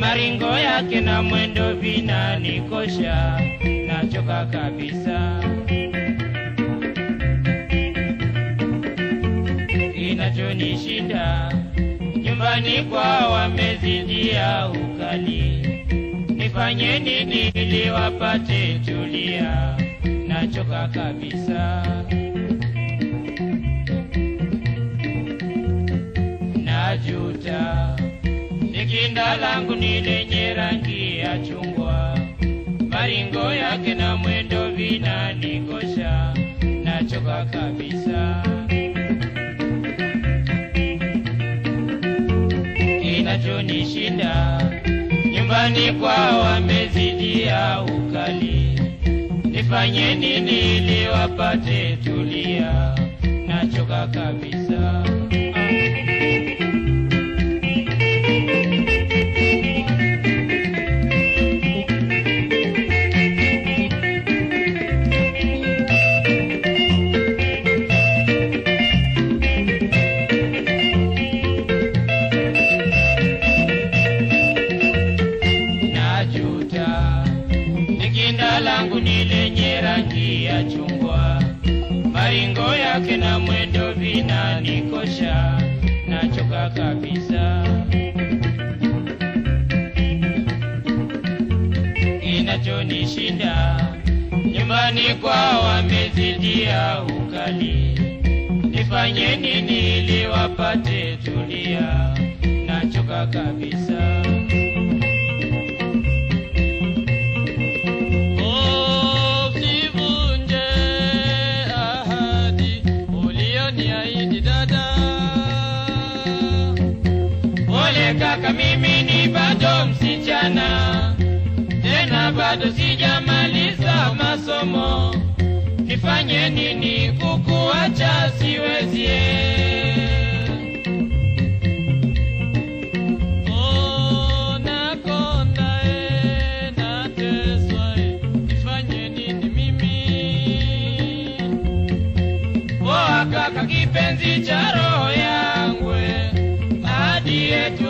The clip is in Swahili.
maringo yake na mwendo vina vinanikosha nachoka kabisa kinachonishinda nyumbani kwa wamezidia ukali. Nifanye nini ili wapate tulia? Nachoka kabisa. Najuta nikinda langu ni lenye rangi ya chungwa. Maringo yake na mwendo vinanikosha nachoka kabisa kinachonishinda nyumbani kwa wamezidia ukali. Nifanye nini ili wapate tulia? Nachoka kabisa maringo yake na mwendo vinanikosha. Nachoka kabisa. Kinachonishinda nyumbani kwa wamezidia ukali. Nifanye nini ili wapate tulia? Nachoka kabisa mpaka mimi ni bado msichana, tena bado sijamaliza masomo. Nifanye nini kukuacha siwezie? kipenzi cha roho yangu e, yetu